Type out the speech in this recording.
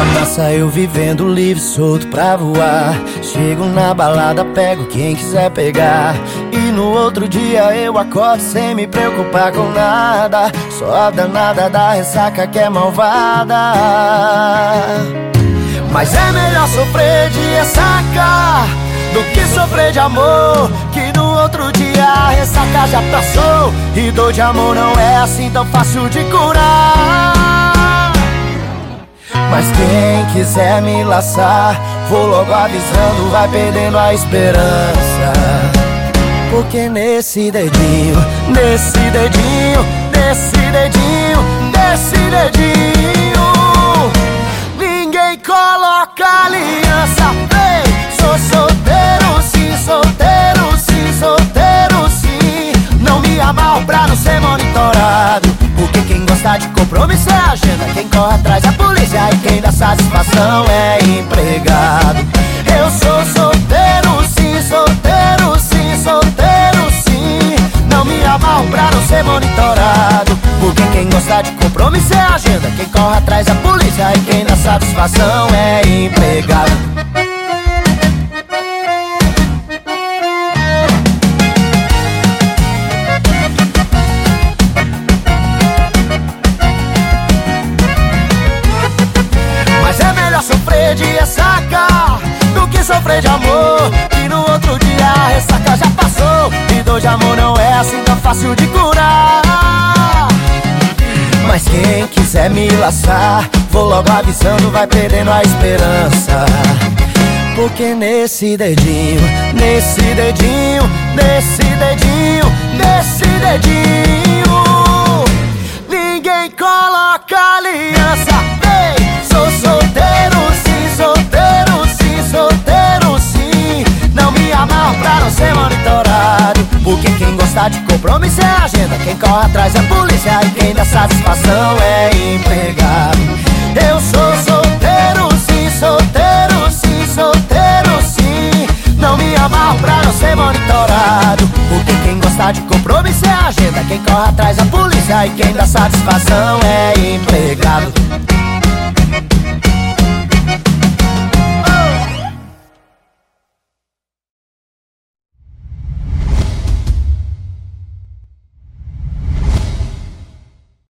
Na praça eu vivendo livre, solto pra voar. Chego na balada, pego quem quiser pegar. E no outro dia eu acordo sem me preocupar com nada. Só a danada da ressaca que é malvada. Mas é melhor sofrer de ressaca do que sofrer de amor. Que no outro dia a ressaca já passou. E dor de amor não é assim tão fácil de curar. Mas quem quiser me laçar, vou logo avisando, vai perdendo a esperança. Porque nesse dedinho, nesse dedinho, nesse dedinho, nesse dedinho, ninguém coloca aliança. Quem gosta de compromisso é agenda, quem corre atrás é polícia e quem dá satisfação é empregado. Eu sou solteiro, sim, solteiro, sim, solteiro, sim. Não me amarro pra não ser monitorado. Porque quem gosta de compromisso é agenda, quem corre atrás é polícia e quem dá satisfação é empregado. Sofrer de amor. E no outro dia a ressaca já passou. E dor de amor não é assim tão fácil de curar. Mas quem quiser me laçar, vou logo avisando, vai perdendo a esperança. Porque nesse dedinho, nesse dedinho, nesse dedinho, nesse dedinho, ninguém coloca aliança. Compromisso é agenda, quem corre atrás é polícia e quem dá satisfação é empregado. Eu sou solteiro, sim, solteiro, sim, solteiro, sim. Não me amarro pra não ser monitorado. Porque quem gosta de compromisso é agenda, quem corre atrás é polícia e quem dá satisfação é empregado.